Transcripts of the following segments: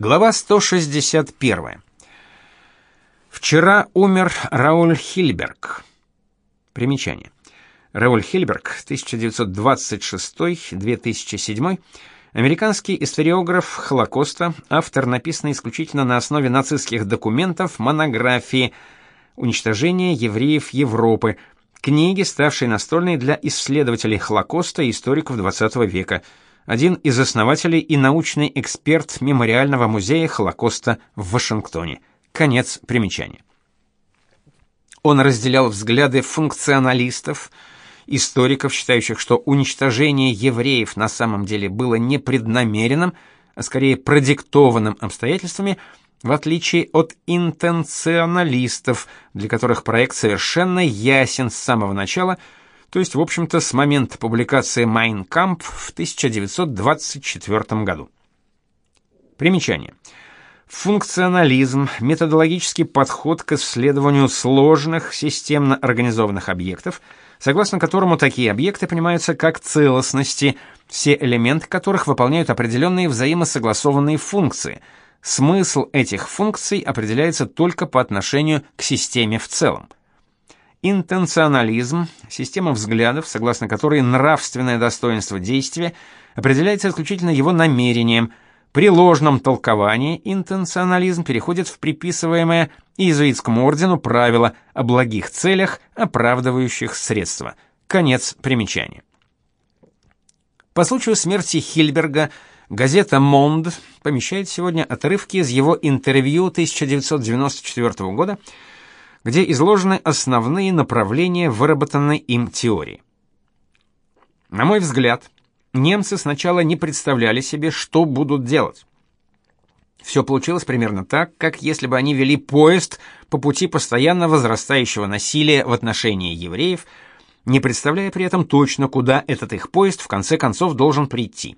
Глава 161. Вчера умер Рауль Хильберг. Примечание. Рауль Хильберг, 1926-2007, американский историограф Холокоста, автор написанной исключительно на основе нацистских документов монографии «Уничтожение евреев Европы», книги, ставшей настольной для исследователей Холокоста и историков XX века – один из основателей и научный эксперт Мемориального музея Холокоста в Вашингтоне. Конец примечания. Он разделял взгляды функционалистов, историков, считающих, что уничтожение евреев на самом деле было непреднамеренным, а скорее продиктованным обстоятельствами, в отличие от интенционалистов, для которых проект совершенно ясен с самого начала – то есть, в общем-то, с момента публикации «Mein Kampf» в 1924 году. Примечание. Функционализм – методологический подход к исследованию сложных, системно организованных объектов, согласно которому такие объекты понимаются как целостности, все элементы которых выполняют определенные взаимосогласованные функции. Смысл этих функций определяется только по отношению к системе в целом. Интенционализм – система взглядов, согласно которой нравственное достоинство действия определяется исключительно его намерением. При ложном толковании интенционализм переходит в приписываемое иезуитскому ордену правило о благих целях, оправдывающих средства. Конец примечания. По случаю смерти Хильберга газета «Монд» помещает сегодня отрывки из его интервью 1994 года – где изложены основные направления выработанной им теории. На мой взгляд, немцы сначала не представляли себе, что будут делать. Все получилось примерно так, как если бы они вели поезд по пути постоянно возрастающего насилия в отношении евреев, не представляя при этом точно, куда этот их поезд в конце концов должен прийти.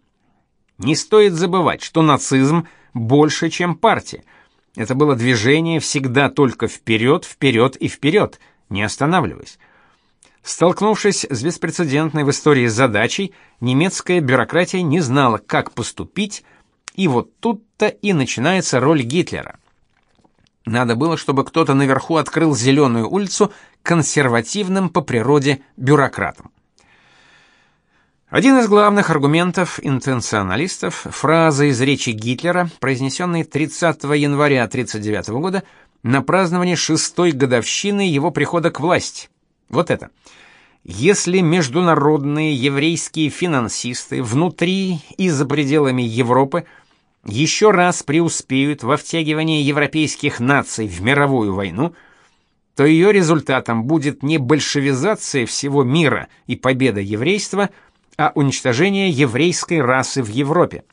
Не стоит забывать, что нацизм больше, чем партия – это было движение всегда только вперед, вперед и вперед, не останавливаясь. Столкнувшись с беспрецедентной в истории задачей, немецкая бюрократия не знала, как поступить, и вот тут-то и начинается роль Гитлера. Надо было, чтобы кто-то наверху открыл зеленую улицу консервативным по природе бюрократам. Один из главных аргументов интенционалистов фраза из речи Гитлера, произнесенной 30 января 1939 года на праздновании шестой годовщины его прихода к власти. Вот это. Если международные еврейские финансисты внутри и за пределами Европы еще раз преуспеют во втягивании европейских наций в мировую войну, то ее результатом будет не большевизация всего мира и победа еврейства – а уничтожение еврейской расы в Европе.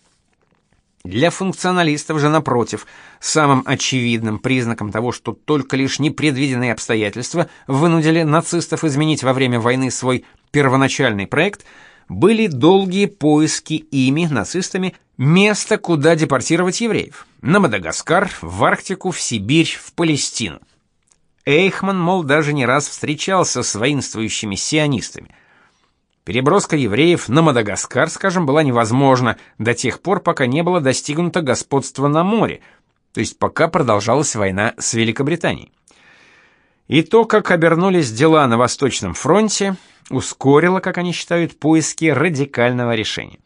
Для функционалистов же напротив, самым очевидным признаком того, что только лишь непредвиденные обстоятельства вынудили нацистов изменить во время войны свой первоначальный проект, были долгие поиски ими, нацистами, места, куда депортировать евреев. На Мадагаскар, в Арктику, в Сибирь, в Палестину. Эйхман, мол, даже не раз встречался с воинствующими сионистами – Переброска евреев на Мадагаскар, скажем, была невозможна до тех пор, пока не было достигнуто господство на море, то есть пока продолжалась война с Великобританией. И то, как обернулись дела на Восточном фронте, ускорило, как они считают, поиски радикального решения.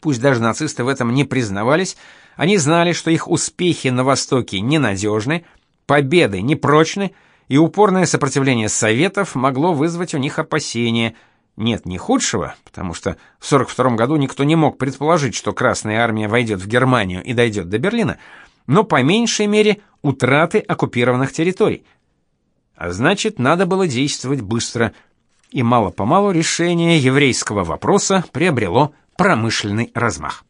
Пусть даже нацисты в этом не признавались, они знали, что их успехи на Востоке ненадежны, победы непрочны, и упорное сопротивление Советов могло вызвать у них опасения – нет, не худшего, потому что в 42 году никто не мог предположить, что Красная армия войдет в Германию и дойдет до Берлина, но по меньшей мере утраты оккупированных территорий. А значит, надо было действовать быстро, и мало-помалу решение еврейского вопроса приобрело промышленный размах.